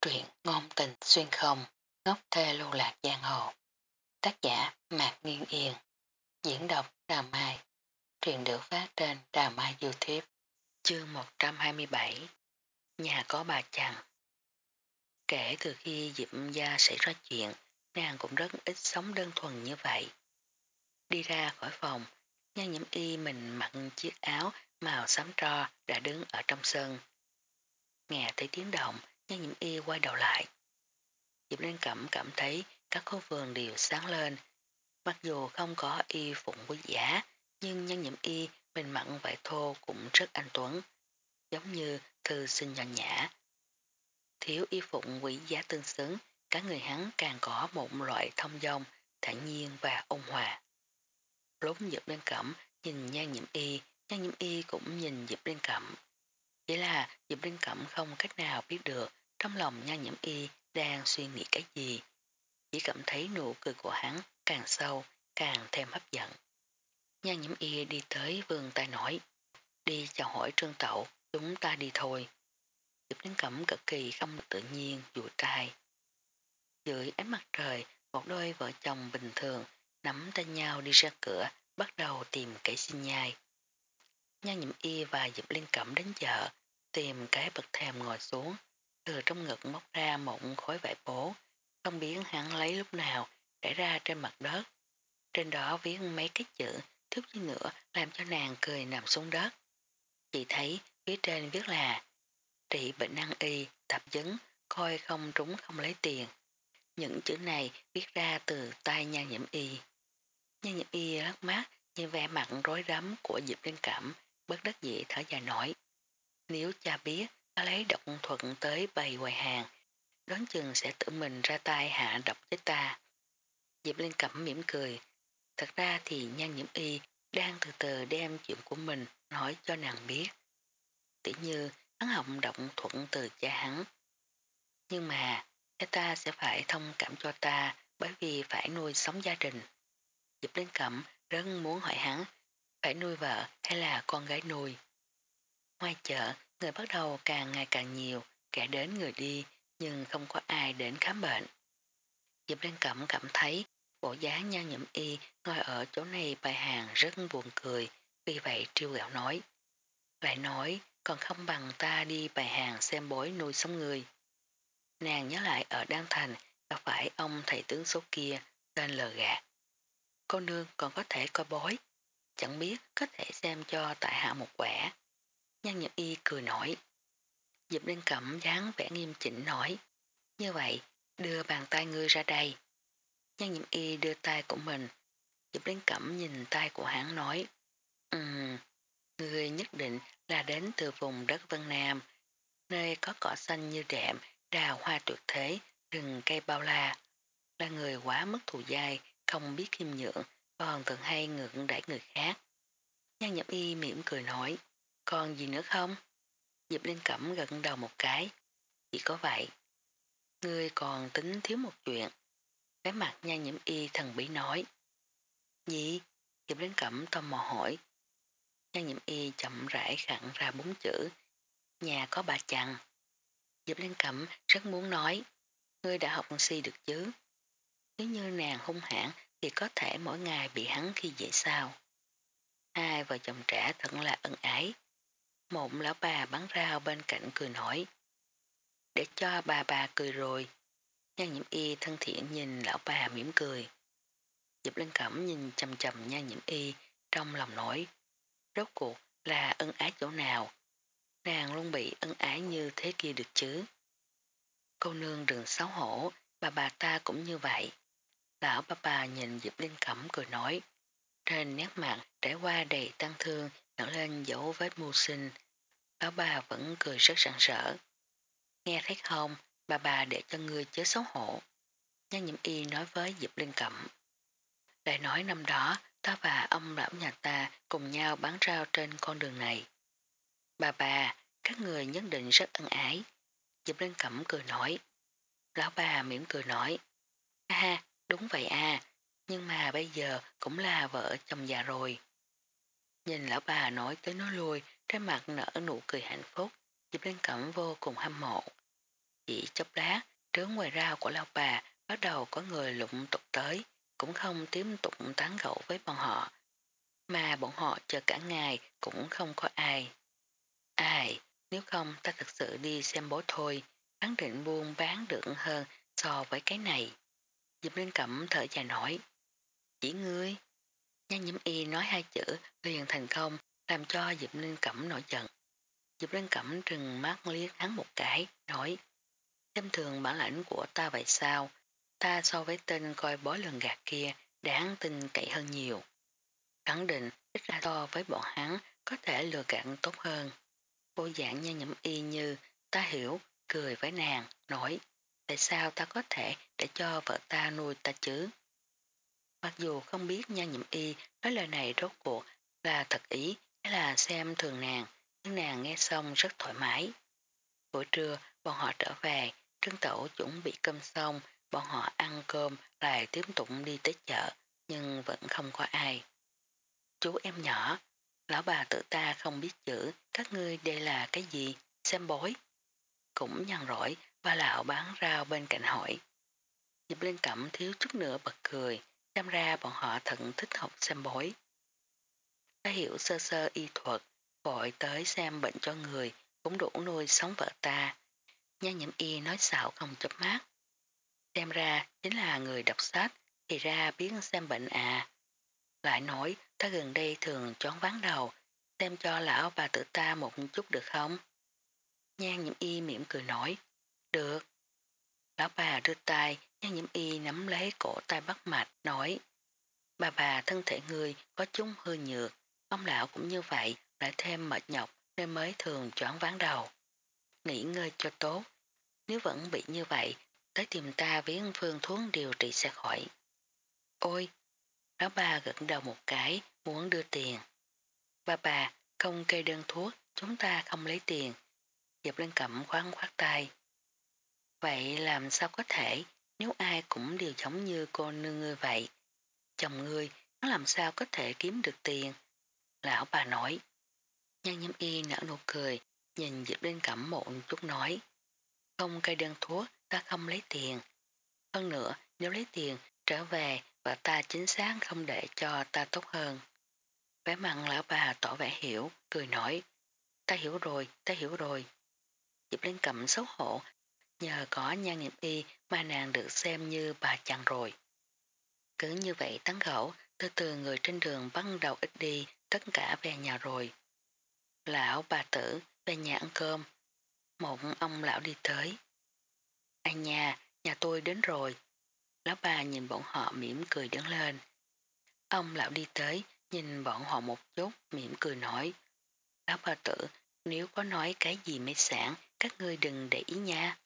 Truyện ngôn tình xuyên không, ngốc thê lưu lạc giang hồ. Tác giả Mạc Nguyên Yên. Diễn đọc Đà Mai. Truyện được phát trên Đà Mai Youtube. Chương 127 Nhà có bà chàng Kể từ khi Diệp Gia xảy ra chuyện, nàng cũng rất ít sống đơn thuần như vậy. Đi ra khỏi phòng, nhan nhiễm y mình mặc chiếc áo màu xám tro đã đứng ở trong sân. Nghe thấy tiếng động, Nhan nhiễm y quay đầu lại. Diệp Liên Cẩm cảm thấy các khu vườn đều sáng lên. Mặc dù không có y phụng quý giả, nhưng nhan nhiễm y e mình mặn vải thô cũng rất anh tuấn, giống như thư sinh nhỏ nhã. Thiếu y phụng quý giá tương xứng, cả người hắn càng có một loại thông dong, thản nhiên và ôn hòa. Lúc Diệp Liên Cẩm nhìn nhan nhiễm y, e, nhan nhiễm y e cũng nhìn Diệp Liên Cẩm. Chỉ là Diệp Liên Cẩm không cách nào biết được trong lòng nha nhiễm y đang suy nghĩ cái gì. Chỉ cảm thấy nụ cười của hắn càng sâu, càng thêm hấp dẫn. Nha nhiễm y đi tới vườn tay nói. Đi chào hỏi trương tẩu chúng ta đi thôi. Diệp Linh Cẩm cực kỳ không tự nhiên dụi tay. Dưới ánh mặt trời, một đôi vợ chồng bình thường nắm tay nhau đi ra cửa, bắt đầu tìm cái xin nhai. Nha nhiễm y và Diệp liên Cẩm đến chợ, tìm cái bậc thềm ngồi xuống, từ trong ngực móc ra một khối vải bố, không biết hắn lấy lúc nào để ra trên mặt đất. Trên đó viết mấy cái chữ thức như nữa làm cho nàng cười nằm xuống đất. Chị thấy phía trên viết là trị bệnh năng y, tập dấn, coi không trúng không lấy tiền. Những chữ này viết ra từ tay nha nhiễm y. Nha nhiễm y lắc mắt nhìn vẻ mặt rối rắm của Diệp Linh Cảm, bất đắc dĩ thở dài nổi. Nếu cha biết ta lấy độc thuận tới bày quầy hàng, đoán chừng sẽ tự mình ra tay hạ độc với ta. Diệp Linh Cẩm mỉm cười, thật ra thì nhan nhiễm y đang từ từ đem chuyện của mình nói cho nàng biết. Tỉ như hắn học động thuận từ cha hắn. Nhưng mà, cha ta sẽ phải thông cảm cho ta bởi vì phải nuôi sống gia đình. Diệp Linh Cẩm rất muốn hỏi hắn phải nuôi vợ hay là con gái nuôi. Ngoài chợ, Người bắt đầu càng ngày càng nhiều, kẻ đến người đi, nhưng không có ai đến khám bệnh. Diệp Liên Cẩm cảm thấy bộ dáng nha nhậm y ngồi ở chỗ này bài hàng rất buồn cười, vì vậy triêu gạo nói. Lại nói, còn không bằng ta đi bài hàng xem bối nuôi sống người. Nàng nhớ lại ở Đan Thành gặp phải ông thầy tướng số kia tên lờ gạt. Cô nương còn có thể coi bối, chẳng biết có thể xem cho tại hạ một quẻ. Nhan Nhật Y cười nổi. Diệp Linh Cẩm dáng vẻ nghiêm chỉnh nói. Như vậy, đưa bàn tay ngươi ra đây. Nhan Nhật Y đưa tay của mình. Diệp Linh Cẩm nhìn tay của hắn nói. Ừm, ngươi nhất định là đến từ vùng đất Vân Nam, nơi có cỏ xanh như đệm, đào hoa tuyệt thế, rừng cây bao la. Là người quá mất thù dai, không biết khiêm nhượng, còn thường hay ngưỡng đẩy người khác. Nhan Nhật Y mỉm cười nói. Còn gì nữa không? Diệp Linh Cẩm gật đầu một cái. Chỉ có vậy. Ngươi còn tính thiếu một chuyện. Cái mặt nha nhiễm y thần bí nói. Gì? Diệp Linh Cẩm tò mò hỏi. Nha nhiễm y chậm rãi khẳng ra bốn chữ. Nhà có bà chàng Diệp Linh Cẩm rất muốn nói. Ngươi đã học si được chứ? Nếu như nàng hung hãn, thì có thể mỗi ngày bị hắn khi dễ sao. Hai vợ chồng trẻ thật là ân ái. Một lão bà bắn rau bên cạnh cười nổi. Để cho bà bà cười rồi. Nhan nhiễm y thân thiện nhìn lão bà mỉm cười. Dịp lên Cẩm nhìn chầm chầm nhan nhiễm y trong lòng nổi. Rốt cuộc là ân ái chỗ nào? Nàng luôn bị ân ái như thế kia được chứ. Cô nương đừng xấu hổ, bà bà ta cũng như vậy. Lão bà bà nhìn Diệp Linh Cẩm cười nói. Trên nét mặt trải qua đầy tăng thương nở lên dấu vết mưu sinh. Lão bà vẫn cười rất sẵn sỡ. Nghe thấy không, bà bà để cho ngươi chết xấu hổ. Nhan nhiễm y nói với Diệp Linh Cẩm. Lại nói năm đó, ta và ông lão nhà ta cùng nhau bán rau trên con đường này. Bà bà, các người nhất định rất ân ái. Diệp Linh Cẩm cười nói. Lão bà mỉm cười nói. ha đúng vậy à, nhưng mà bây giờ cũng là vợ chồng già rồi. Nhìn lão bà nói tới nói lui, trái mặt nở nụ cười hạnh phúc, Diệp Linh Cẩm vô cùng hâm mộ. chỉ chốc lát, trướng ngoài rau của lão bà bắt đầu có người lụng tục tới, cũng không tiếp tục tán gẫu với bọn họ. Mà bọn họ chờ cả ngày cũng không có ai. Ai, nếu không ta thực sự đi xem bố thôi, hắn định buôn bán được hơn so với cái này. Diệp Linh Cẩm thở dài nổi. Chỉ ngươi. Nhan nhiễm y nói hai chữ liền thành công làm cho Diệp Linh Cẩm nổi giận. Diệp Linh Cẩm trừng mắt liếc hắn một cái, nói Xem thường bản lãnh của ta vậy sao? Ta so với tên coi bói lần gạt kia đáng tin cậy hơn nhiều. Khẳng định ít ra to với bọn hắn có thể lừa gạt tốt hơn. cô dạng nha nhậm y như ta hiểu, cười với nàng, nói tại sao ta có thể để cho vợ ta nuôi ta chứ? Mặc dù không biết nha nhậm y nói lời này rốt cuộc là thật ý hay là xem thường nàng, nhưng nàng nghe xong rất thoải mái. Buổi trưa, bọn họ trở về, trương tẩu chuẩn bị cơm xong, bọn họ ăn cơm lại tiếp tục đi tới chợ, nhưng vẫn không có ai. Chú em nhỏ, lão bà tự ta không biết chữ, các ngươi đây là cái gì, xem bối. Cũng nhằn rỗi, ba lão bán rau bên cạnh hỏi. nhịp lên Cẩm thiếu chút nữa bật cười, xem ra bọn họ thật thích học xem bối. Ta hiểu sơ sơ y thuật, vội tới xem bệnh cho người, cũng đủ nuôi sống vợ ta. Nha nhiễm y nói xạo không chấp mát. Xem ra chính là người đọc sách, thì ra biết xem bệnh à. Lại nói, ta gần đây thường chón ván đầu, xem cho lão bà tử ta một chút được không? Nhan nhiễm y mỉm cười nói, được. Lão bà đưa tay, nhan nhiễm y nắm lấy cổ tay bắt mạch, nói, bà bà thân thể người có chúng hơi nhược, ông lão cũng như vậy, lại thêm mệt nhọc nên mới thường choáng ván đầu. Nghỉ ngơi cho tốt, nếu vẫn bị như vậy, tới tìm ta viếng phương thuốc điều trị sẽ khỏi. Ôi, lão bà gật đầu một cái, muốn đưa tiền. Bà bà, không kê đơn thuốc, chúng ta không lấy tiền. Dập lên cẩm khoáng khoát tay. Vậy làm sao có thể, nếu ai cũng đều giống như cô nương ngươi vậy? Chồng ngươi, nó làm sao có thể kiếm được tiền? Lão bà nói. Nhan nhâm y nở nụ cười, nhìn Diệp Linh Cẩm một chút nói. Không cây đơn thuốc, ta không lấy tiền. Hơn nữa, nếu lấy tiền, trở về và ta chính xác không để cho ta tốt hơn. Vẻ mặn lão bà tỏ vẻ hiểu, cười nói. Ta hiểu rồi, ta hiểu rồi. Diệp Linh Cẩm xấu hổ, nhờ có nhan niệm y mà nàng được xem như bà chàng rồi. Cứ như vậy tán gẫu, từ từ người trên đường bắt đầu ít đi, tất cả về nhà rồi. Lão bà tử về nhà ăn cơm. Một ông lão đi tới. Anh nhà, nhà tôi đến rồi. Lão bà nhìn bọn họ mỉm cười đứng lên. Ông lão đi tới, nhìn bọn họ một chút, mỉm cười nói. Lão bà tử, nếu có nói cái gì mấy sản, các ngươi đừng để ý nha.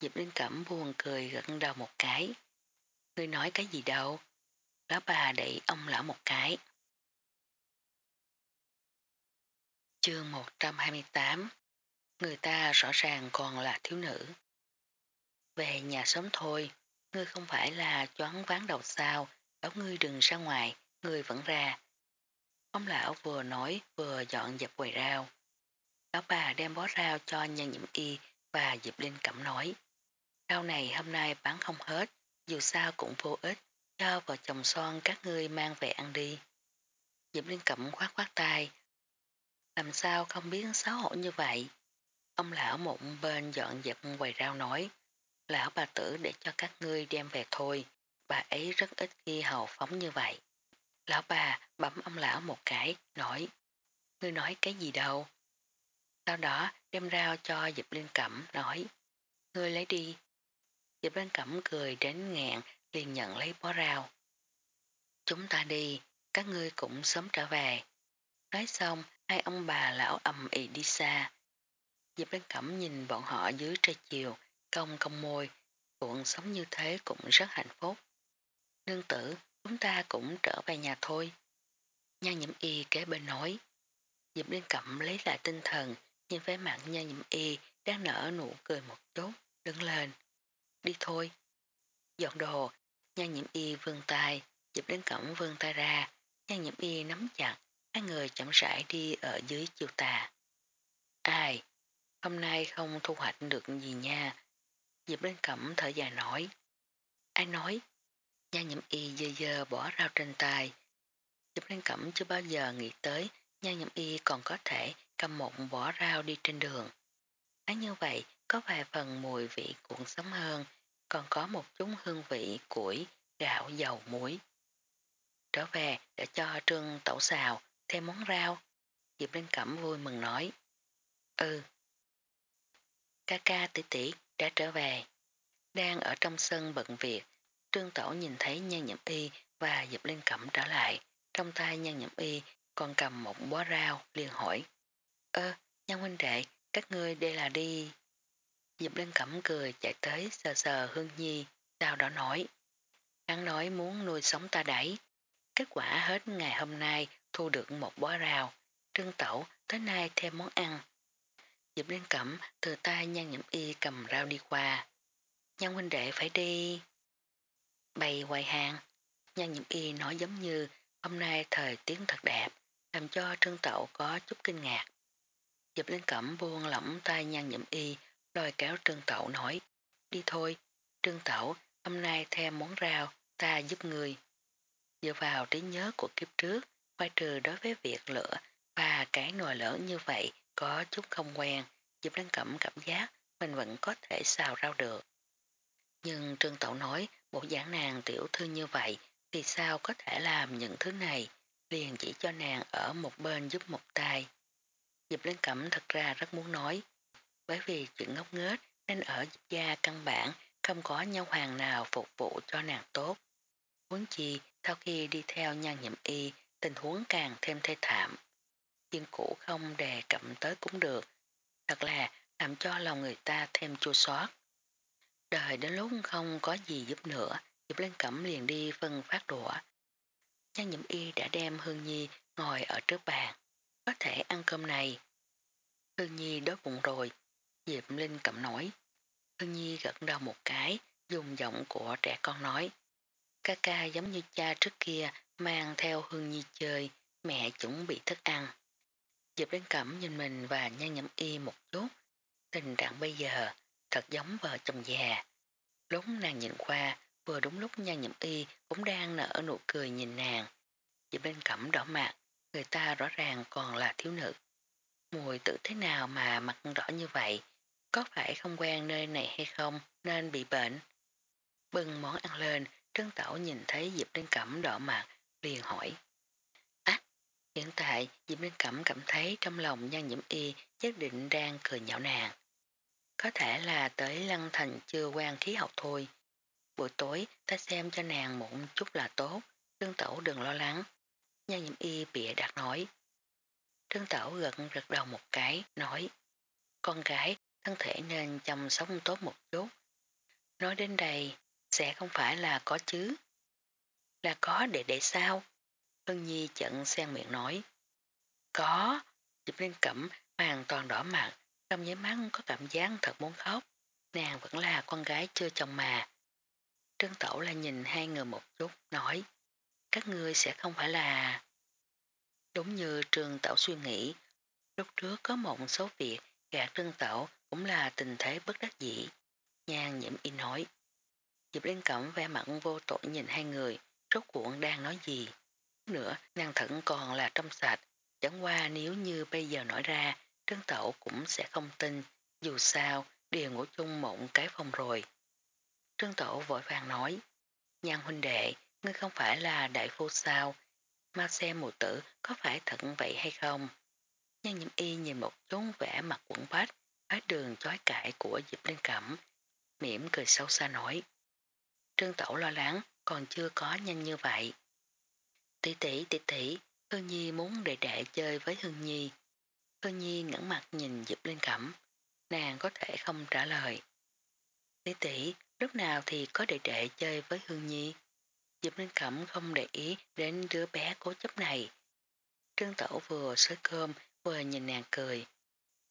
Diệp Linh Cẩm buồn cười gật đầu một cái. Ngươi nói cái gì đâu? Lão bà đẩy ông lão một cái. Chương 128 Người ta rõ ràng còn là thiếu nữ. Về nhà sớm thôi, ngươi không phải là choáng ván đầu sao, bảo ngươi đừng ra ngoài, ngươi vẫn ra. Ông lão vừa nói vừa dọn dẹp quầy rau. Lão bà đem bó rau cho nhân nhiễm y và Diệp Linh Cẩm nói. Rau này hôm nay bán không hết, dù sao cũng vô ích, cho vợ chồng son các ngươi mang về ăn đi. Diệp liên Cẩm khoát khoát tay. Làm sao không biết xấu hổ như vậy? Ông lão một bên dọn dẹp quầy rau nói. Lão bà tử để cho các ngươi đem về thôi, bà ấy rất ít khi hào phóng như vậy. Lão bà bấm ông lão một cái, nói. Ngươi nói cái gì đâu? Sau đó đem rau cho Diệp liên Cẩm, nói. Ngươi lấy đi. Diệp Lan Cẩm cười đến ngẹn, liền nhận lấy bó rau. Chúng ta đi, các ngươi cũng sớm trở về. Nói xong, hai ông bà lão ầm ị đi xa. Diệp Lan Cẩm nhìn bọn họ dưới trời chiều, cong cong môi, cuộn sống như thế cũng rất hạnh phúc. Nương tử, chúng ta cũng trở về nhà thôi. Nhan nhiễm y kế bên nói. Diệp Linh Cẩm lấy lại tinh thần, nhìn vẻ mặt nhan nhiễm y đang nở nụ cười một chút, đứng lên. Đi thôi. Dọn đồ, nhan nhiễm y vương tay, dịp đến Cẩm vương tay ra, nhan nhiễm y nắm chặt, hai người chậm rãi đi ở dưới chiều tà. Ai? Hôm nay không thu hoạch được gì nha, Diệp Linh Cẩm thở dài nói. Ai nói? Nhan nhiễm y dơ dơ bỏ rau trên tay. Diệp Linh Cẩm chưa bao giờ nghĩ tới nhan nhiễm y còn có thể cầm một bỏ rau đi trên đường. Nói như vậy có vài phần mùi vị cuộn sống hơn, còn có một chút hương vị củi, gạo, dầu, muối. Trở về để cho trương tẩu xào, thêm món rau. Diệp Linh Cẩm vui mừng nói. Ừ. Ca ca tỷ tỷ đã trở về. Đang ở trong sân bận việc, trương tẩu nhìn thấy nhan nhậm y và Diệp Linh Cẩm trở lại. Trong tay nhan nhậm y còn cầm một bó rau liền hỏi. Ơ, nhan huynh đệ, các ngươi đây là đi. Diệp Linh Cẩm cười chạy tới sờ sờ Hương Nhi, sau đó nói. Hắn nói muốn nuôi sống ta đẩy. Kết quả hết ngày hôm nay thu được một bó rào. Trương Tẩu tới nay thêm món ăn. Diệp Linh Cẩm từ tay nhan nhậm y cầm rau đi qua. Nhan huynh đệ phải đi. Bày quay hàng. Nhan nhậm y nói giống như hôm nay thời tiết thật đẹp, làm cho Trương Tẩu có chút kinh ngạc. Diệp Linh Cẩm buông lỏng tay nhan nhậm y, lôi kéo Trương Tẩu nói, đi thôi, Trương Tẩu, hôm nay thêm món rau, ta giúp người. Dựa vào trí nhớ của kiếp trước, ngoài trừ đối với việc lửa và cái nồi lớn như vậy có chút không quen, Diệp Lan Cẩm cảm giác mình vẫn có thể xào rau được. Nhưng Trương Tẩu nói bộ giảng nàng tiểu thư như vậy thì sao có thể làm những thứ này, liền chỉ cho nàng ở một bên giúp một tay. Diệp Lan Cẩm thật ra rất muốn nói, bởi vì chuyện ngốc nghếch nên ở giúp gia căn bản không có nhau hoàng nào phục vụ cho nàng tốt. Huống chi, sau khi đi theo nhan nhậm y, tình huống càng thêm thê thảm. Chuyện cũ không đề cập tới cũng được, thật là làm cho lòng người ta thêm chua xót. Đời đến lúc không có gì giúp nữa, Diệp Linh Cẩm liền đi phân phát đũa. Nhan nhậm y đã đem Hương Nhi ngồi ở trước bàn. Có thể ăn cơm này. Hương Nhi đói bụng rồi. Diệp Linh Cẩm nói. Hương Nhi gật đầu một cái, dùng giọng của trẻ con nói. Ca ca giống như cha trước kia mang theo Hương Nhi chơi, mẹ chuẩn bị thức ăn. Diệp Linh Cẩm nhìn mình và nhan nhậm y một chút. Tình trạng bây giờ thật giống vợ chồng già. Lúc nàng nhìn qua, vừa đúng lúc nhan nhậm y cũng đang nở nụ cười nhìn nàng. Diệp Linh Cẩm đỏ mặt, người ta rõ ràng còn là thiếu nữ. Mùi tự thế nào mà mặt đỏ như vậy? Có phải không quen nơi này hay không nên bị bệnh? Bưng món ăn lên, trương Tẩu nhìn thấy Diệp Linh Cẩm đỏ mặt, liền hỏi. Ách, hiện tại Diệp Linh Cẩm cảm thấy trong lòng nhan nhiễm y nhất định đang cười nhạo nàng. Có thể là tới Lăng Thành chưa quen khí học thôi. Buổi tối ta xem cho nàng một chút là tốt, trương Tẩu đừng lo lắng. Nhan nhiễm y bịa đặt nói. trương Tẩu gật gật đầu một cái, nói. Con gái, thân thể nên chăm sóc tốt một chút. Nói đến đây, sẽ không phải là có chứ. Là có để để sao? Hân Nhi chận sen miệng nói. Có, Diệp Linh Cẩm hoàn toàn đỏ mặt, trong giấy mắt có cảm giác thật muốn khóc. Nàng vẫn là con gái chưa chồng mà. Trương Tẩu là nhìn hai người một chút, nói. Các ngươi sẽ không phải là... Đúng như Trương Tẩu suy nghĩ, lúc trước có một số việc gạt Trương Tẩu cũng là tình thế bất đắc dĩ. Nhan nhiễm y nói. Diệp Linh Cẩm ve mặn vô tội nhìn hai người, rốt cuộn đang nói gì. Nữa, nàng thận còn là trong sạch, chẳng qua nếu như bây giờ nói ra, Trương Tẩu cũng sẽ không tin, dù sao, đều ngủ chung một cái phòng rồi. Trương Tẩu vội vàng nói, Nhan huynh đệ, ngươi không phải là đại phu sao, mà xem mùi tử có phải thật vậy hay không. Nhan nhiễm y nhìn một chút vẻ mặt quẩn bách, ở đường chói cãi của Diệp Linh Cẩm, mỉm cười sâu xa nói. Trương Tẩu lo lắng, còn chưa có nhanh như vậy. Tỷ tỷ tỷ tỷ, Hương Nhi muốn đệ đệ chơi với Hương Nhi. Hương Nhi ngẩn mặt nhìn Diệp Linh Cẩm, nàng có thể không trả lời. Tỷ tỷ, lúc nào thì có đệ đệ chơi với Hương Nhi? Diệp Linh Cẩm không để ý đến đứa bé cố chấp này. Trương Tẩu vừa xới cơm vừa nhìn nàng cười.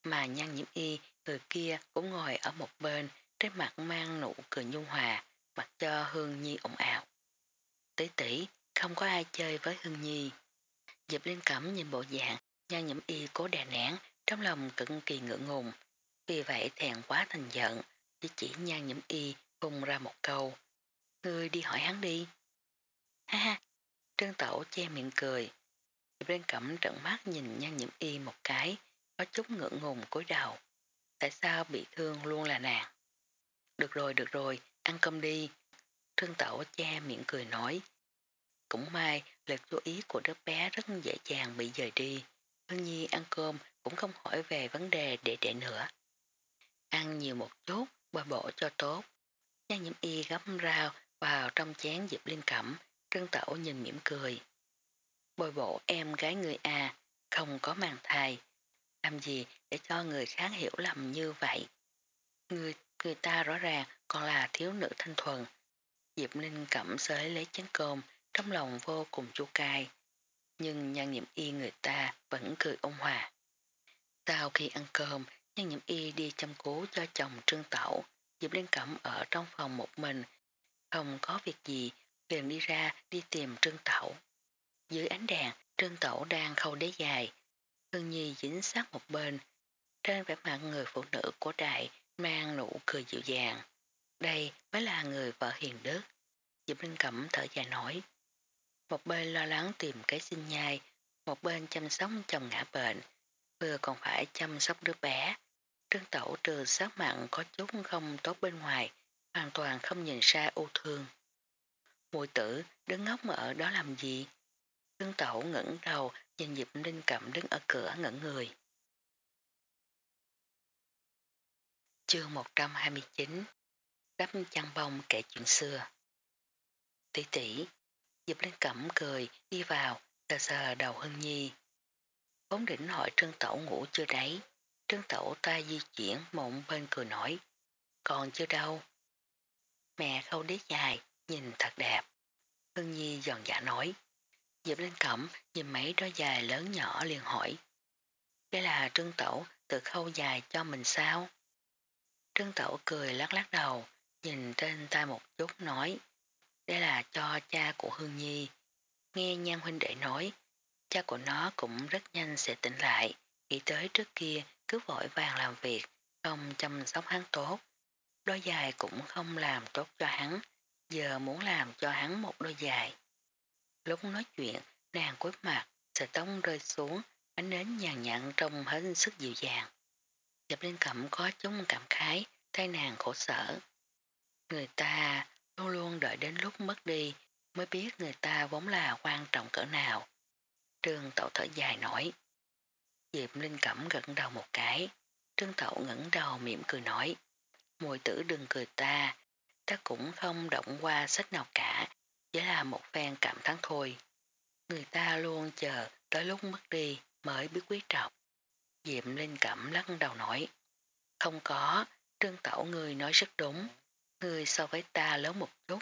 Mà nhan nhiễm y, người kia cũng ngồi ở một bên, trên mặt mang nụ cười nhung hòa, mặc cho Hương Nhi ồn ào. Tỷ tỷ, không có ai chơi với Hương Nhi. Diệp liên Cẩm nhìn bộ dạng, nhan nhiễm y cố đè nén, trong lòng cực kỳ ngượng ngùng. Vì vậy thèn quá thành giận, chỉ chỉ nhan nhiễm y phùng ra một câu. Ngươi đi hỏi hắn đi. Ha ha, trương tẩu che miệng cười. diệp liên cẩm trận mắt nhìn nhan nhiễm y một cái, có chút ngượng ngùng cúi đầu. Tại sao bị thương luôn là nàng? Được rồi, được rồi, ăn cơm đi. Trương tẩu che miệng cười nói. Cũng may, lực chú ý của đứa bé rất dễ dàng bị dời đi. Hương Nhi ăn cơm cũng không hỏi về vấn đề để để nữa. Ăn nhiều một chút, bồi bổ cho tốt. Nhan nhiễm y gấp rau vào trong chén dịp liên cẩm, trương tẩu nhìn mỉm cười. Bồi bổ em gái người a à, không có mang thai. Làm gì để cho người khác hiểu lầm như vậy? Người, người ta rõ ràng còn là thiếu nữ thanh thuần. Diệp Linh cẩm xới lấy chén cơm, trong lòng vô cùng chua cay. Nhưng nhan nhiệm y người ta vẫn cười ôn hòa. Sau khi ăn cơm, nhan nhiệm y đi chăm cứu cho chồng trương tẩu. Diệp Linh Cẩm ở trong phòng một mình, không có việc gì, liền đi ra đi tìm trương tẩu. Dưới ánh đèn, trương tẩu đang khâu đế dài. Hương Nhi dính sát một bên. Trên vẻ mặt người phụ nữ của đại mang nụ cười dịu dàng. Đây mới là người vợ hiền đức. Diệp Linh Cẩm thở dài nói. Một bên lo lắng tìm cái sinh nhai, một bên chăm sóc chồng ngã bệnh, vừa còn phải chăm sóc đứa bé. Trương Tẩu trừ sát mặn có chút không tốt bên ngoài, hoàn toàn không nhìn ra ưu thương. Mùi tử đứng ngốc ở đó làm gì? Trương Tẩu ngẩng đầu nhìn Diệp Linh Cẩm đứng ở cửa ngẩn người. Chương 129 Đắp chăn bông kể chuyện xưa Tỷ tỷ Diệp Linh Cẩm cười đi vào sờ sờ đầu Hưng Nhi. Vốn đỉnh hỏi Trương Tẩu ngủ chưa đấy. Trương Tẩu ta di chuyển mộng bên cười nổi. Còn chưa đâu. Mẹ khâu đế dài, nhìn thật đẹp. Hưng Nhi giòn giả nói. Diệp Linh Cẩm nhìn mấy đôi dài lớn nhỏ liền hỏi. Đây là Trương Tẩu tự khâu dài cho mình sao? Trương Tẩu cười lắc lắc đầu, nhìn trên tay một chút nói. Đây là cho cha của Hương Nhi. Nghe nhan huynh đệ nói, cha của nó cũng rất nhanh sẽ tỉnh lại, nghĩ tới trước kia cứ vội vàng làm việc, không chăm sóc hắn tốt. Đôi dài cũng không làm tốt cho hắn, giờ muốn làm cho hắn một đôi dài. Lúc nói chuyện, nàng cúi mặt, sợi tông rơi xuống, ánh nến nhàn nhặn trong hết sức dịu dàng. Dập lên cẩm có chúng cảm khái, thay nàng khổ sở. Người ta luôn luôn đợi đến lúc mất đi mới biết người ta vốn là quan trọng cỡ nào. Trương Tẩu thở dài nổi. Diệp Linh Cẩm gật đầu một cái. Trương Tẩu ngẩng đầu mỉm cười nói. Mùi tử đừng cười ta, ta cũng không động qua sách nào cả, chỉ là một phen cảm thán thôi. Người ta luôn chờ tới lúc mất đi mới biết quý trọng. Diệp Linh Cẩm lắc đầu nói. Không có, Trương Tẩu người nói rất đúng. Người so với ta lớn một chút.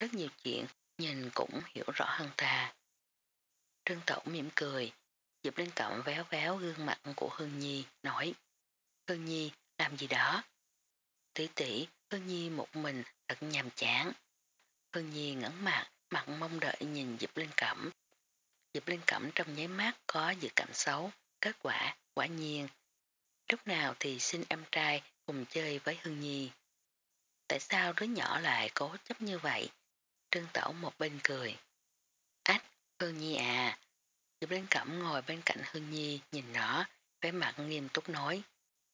Rất nhiều chuyện nhìn cũng hiểu rõ hơn ta. Trương Tẩu mỉm cười, Diệp Linh Cẩm véo véo gương mặt của Hương Nhi, nói Hương Nhi, làm gì đó? Tỷ tỷ, Hương Nhi một mình thật nhàm chán. Hương Nhi ngẩn mặt, mặt mong đợi nhìn Diệp Linh Cẩm. Diệp Linh Cẩm trong nháy mắt có dự cảm xấu, kết quả, quả nhiên. Lúc nào thì xin em trai cùng chơi với Hương Nhi. Tại sao đứa nhỏ lại cố chấp như vậy? Trương Tẩu một bên cười. Ách, Hương Nhi à. Diệp Linh Cẩm ngồi bên cạnh Hương Nhi nhìn nó, vẻ mặt nghiêm túc nói.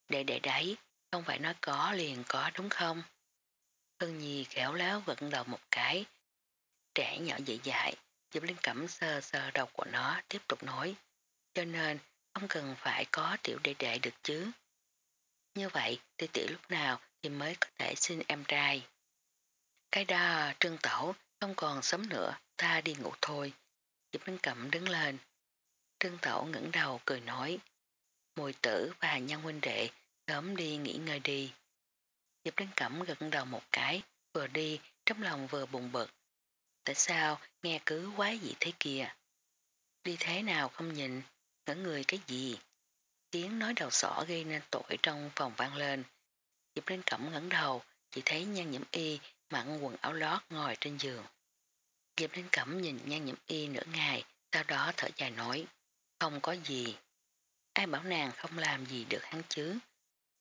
Để để đấy, không phải nói có liền có đúng không? Hương Nhi khéo léo gật đầu một cái. Trẻ nhỏ dễ dại, Diệp Linh Cẩm sờ sờ đầu của nó tiếp tục nói. Cho nên không cần phải có tiểu đệ đệ được chứ. Như vậy thì tiểu lúc nào thì mới có thể xin em trai. Cái đó trương tẩu không còn sớm nữa, ta đi ngủ thôi. Diệp Linh Cẩm đứng lên. Trương tẩu ngẩng đầu cười nói. Mùi tử và nhân huynh đệ sớm đi nghỉ ngơi đi. Diệp Linh Cẩm gật đầu một cái, vừa đi, trong lòng vừa bùng bực. Tại sao nghe cứ quái gì thế kia? Đi thế nào không nhìn, ngỡ người cái gì? Tiếng nói đầu sỏ gây nên tội trong phòng vang lên. Diệp Linh Cẩm ngẩng đầu, chỉ thấy nhan nhiễm y mặn quần áo lót ngồi trên giường. Diệp Linh Cẩm nhìn nhan nhiễm y nửa ngày, sau đó thở dài nói, không có gì. Ai bảo nàng không làm gì được hắn chứ?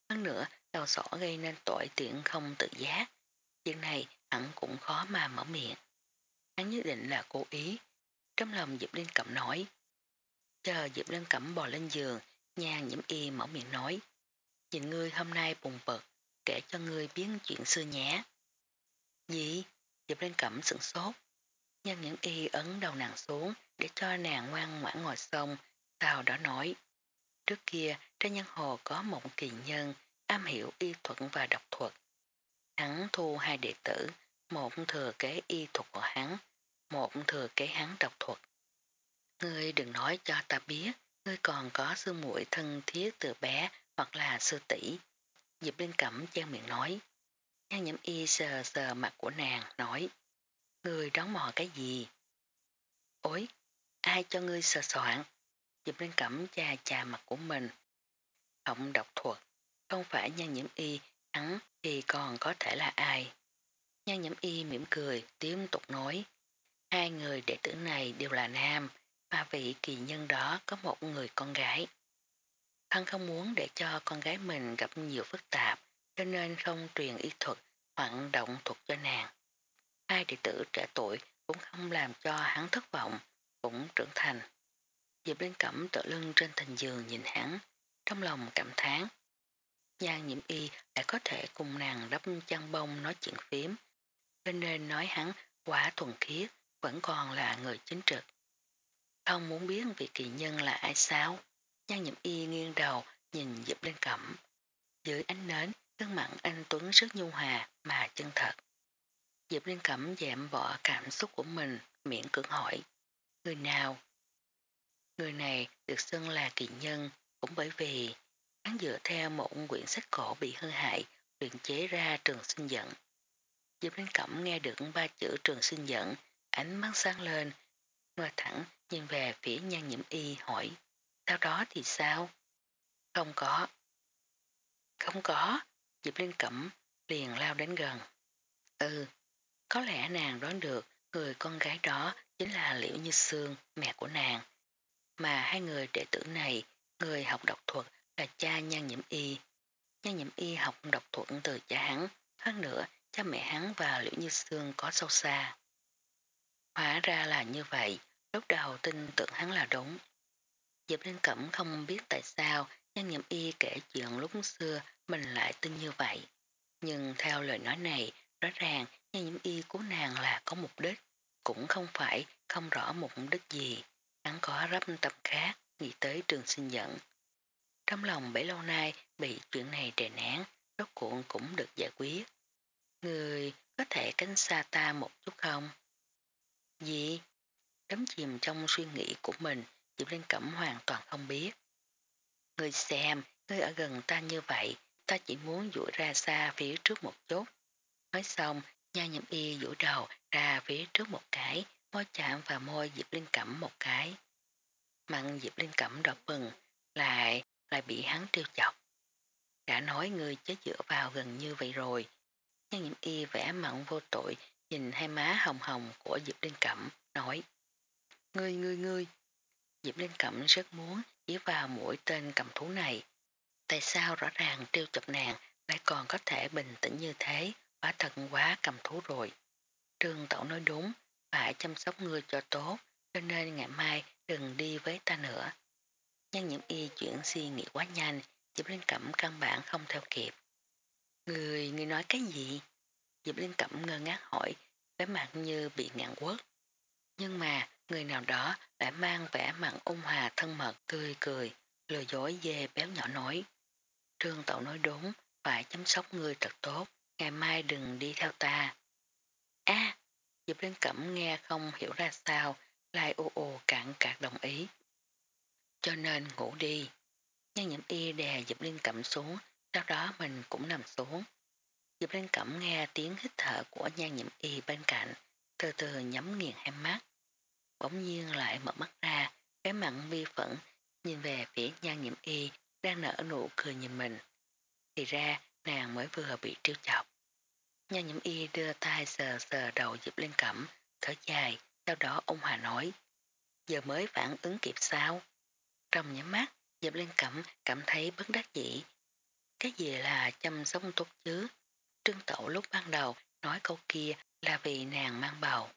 Hơn nữa, đau sỏ gây nên tội tiện không tự giác. Chuyện này hẳn cũng khó mà mở miệng. Hắn nhất định là cố ý. Trong lòng Diệp Linh Cẩm nói. Chờ Diệp Linh Cẩm bò lên giường, nhàn nhiễm y mở miệng nói. Nhìn ngươi hôm nay bùng bật, kể cho ngươi biến chuyện xưa nhé. Gì? Diệp Linh Cẩm sửng sốt. Nhân nhiễm y ấn đầu nàng xuống để cho nàng ngoan ngoãn ngồi sông, sau đó nói. Trước kia, trên nhân hồ có một kỳ nhân, am hiểu y thuật và độc thuật. Hắn thu hai đệ tử, một thừa kế y thuật của hắn, một thừa kế hắn độc thuật. Ngươi đừng nói cho ta biết, ngươi còn có sư muội thân thiết từ bé hoặc là sư tỷ. Diệp Linh Cẩm chen miệng nói. Nhan nhậm y sờ sờ mặt của nàng, nói. Ngươi đón mò cái gì? Ôi, ai cho ngươi sờ soạn? Diệp Linh Cẩm chà chà mặt của mình. Họng độc thuật, không phải nhan nhiễm y, hắn thì còn có thể là ai? Nhan nhiễm y mỉm cười, tiếp tục nói. Hai người đệ tử này đều là nam, mà vị kỳ nhân đó có một người con gái. Hắn không muốn để cho con gái mình gặp nhiều phức tạp, cho nên không truyền y thuật hoặc động thuật cho nàng. Hai đệ tử trẻ tuổi cũng không làm cho hắn thất vọng, cũng trưởng thành. Diệp Linh Cẩm tự lưng trên thành giường nhìn hắn, trong lòng cảm thán. Nhan nhiễm y đã có thể cùng nàng đắp chăn bông nói chuyện phím, cho nên nói hắn quá thuần khiết, vẫn còn là người chính trực. Không muốn biết vị kỳ nhân là ai sao? Nhan nhiễm y nghiêng đầu nhìn Diệp Linh Cẩm. Dưới ánh nến, gương mặn anh Tuấn rất nhu hòa mà chân thật. Diệp Linh Cẩm dẹm bỏ cảm xúc của mình, miệng cưỡng hỏi. Người nào? Người này được xưng là kỳ nhân, cũng bởi vì hắn dựa theo một quyển sách cổ bị hư hại, luyện chế ra trường sinh dẫn. Diệp Linh Cẩm nghe được ba chữ trường sinh dẫn, ánh mắt sáng lên, ngồi thẳng nhìn về phía nhan nhiễm y hỏi. Sau đó thì sao? Không có. Không có. Diệp Linh Cẩm liền lao đến gần. Ừ, có lẽ nàng đoán được người con gái đó chính là Liễu Như Sương, mẹ của nàng. Mà hai người đệ tử này, người học độc thuật là cha Nhan Nhiễm Y. Nhan Nhiễm Y học độc thuận từ cha hắn, hơn nữa cha mẹ hắn và Liễu Như Sương có sâu xa. Hóa ra là như vậy, lúc đầu tin tưởng hắn là đúng. Diệp Linh Cẩm không biết tại sao Nhan Nhiễm Y kể chuyện lúc xưa mình lại tin như vậy. Nhưng theo lời nói này, rõ ràng Nhan Nhiễm Y của nàng là có mục đích, cũng không phải không rõ mục đích gì. Hắn có rắp tâm khác, nghĩ tới trường sinh dẫn. Trong lòng bấy lâu nay bị chuyện này đè nén, rốt cuộn cũng được giải quyết. Người có thể cánh xa ta một chút không? Gì? Đắm chìm trong suy nghĩ của mình, Diệp Linh Cẩm hoàn toàn không biết. Người xem, ngươi ở gần ta như vậy, ta chỉ muốn duỗi ra xa phía trước một chút. Nói xong, nha nhậm y duỗi đầu ra phía trước một cái, môi chạm vào môi Diệp Linh Cẩm một cái. Mặn Diệp Linh Cẩm đỏ bừng, lại, lại bị hắn trêu chọc. Đã nói người chết dựa vào gần như vậy rồi. Nhân nhiễm y vẽ mặn vô tội, nhìn hai má hồng hồng của Diệp Linh Cẩm, nói. Ngươi ngươi ngươi. Diệp Linh Cẩm rất muốn chỉ vào mũi tên cầm thú này. Tại sao rõ ràng trêu chọc nàng lại còn có thể bình tĩnh như thế, quá thật quá cầm thú rồi. Trương Tẩu nói đúng, phải chăm sóc ngươi cho tốt, cho nên ngày mai đừng đi với ta nữa. Nhân những y chuyển suy nghĩ quá nhanh, Diệp Linh Cẩm căn bản không theo kịp. Người, người nói cái gì? Diệp Linh Cẩm ngơ ngác hỏi, vẻ mặt như bị ngạn quất. Nhưng mà, người nào đó đã mang vẻ mặt ung hòa thân mật cười cười, lừa dối dê béo nhỏ nói. Trương Tẩu nói đúng, phải chăm sóc người thật tốt, ngày mai đừng đi theo ta. a à, Diệp Linh Cẩm nghe không hiểu ra sao, lại ô ô cạn cạc đồng ý. Cho nên ngủ đi. Nhân nhiễm y đè Dịp Liên Cẩm xuống, sau đó mình cũng nằm xuống. Dịp Liên Cẩm nghe tiếng hít thở của nhan nhiễm y bên cạnh, từ từ nhắm nghiền hai mắt. Bỗng nhiên lại mở mắt ra, cái mặn vi phẫn, nhìn về phía nhan nhiễm y, đang nở nụ cười nhìn mình. Thì ra, nàng mới vừa bị trêu chọc. Nhan nhiễm y đưa tay sờ sờ đầu Dịp Liên Cẩm, thở dài, sau đó ông Hòa nói. Giờ mới phản ứng kịp sao? Trong nhắm mắt, Diệp lên Cẩm cảm thấy bất đắc dĩ. cái gì là chăm sóc tốt chứ. Trương Tẩu lúc ban đầu nói câu kia là vì nàng mang bầu.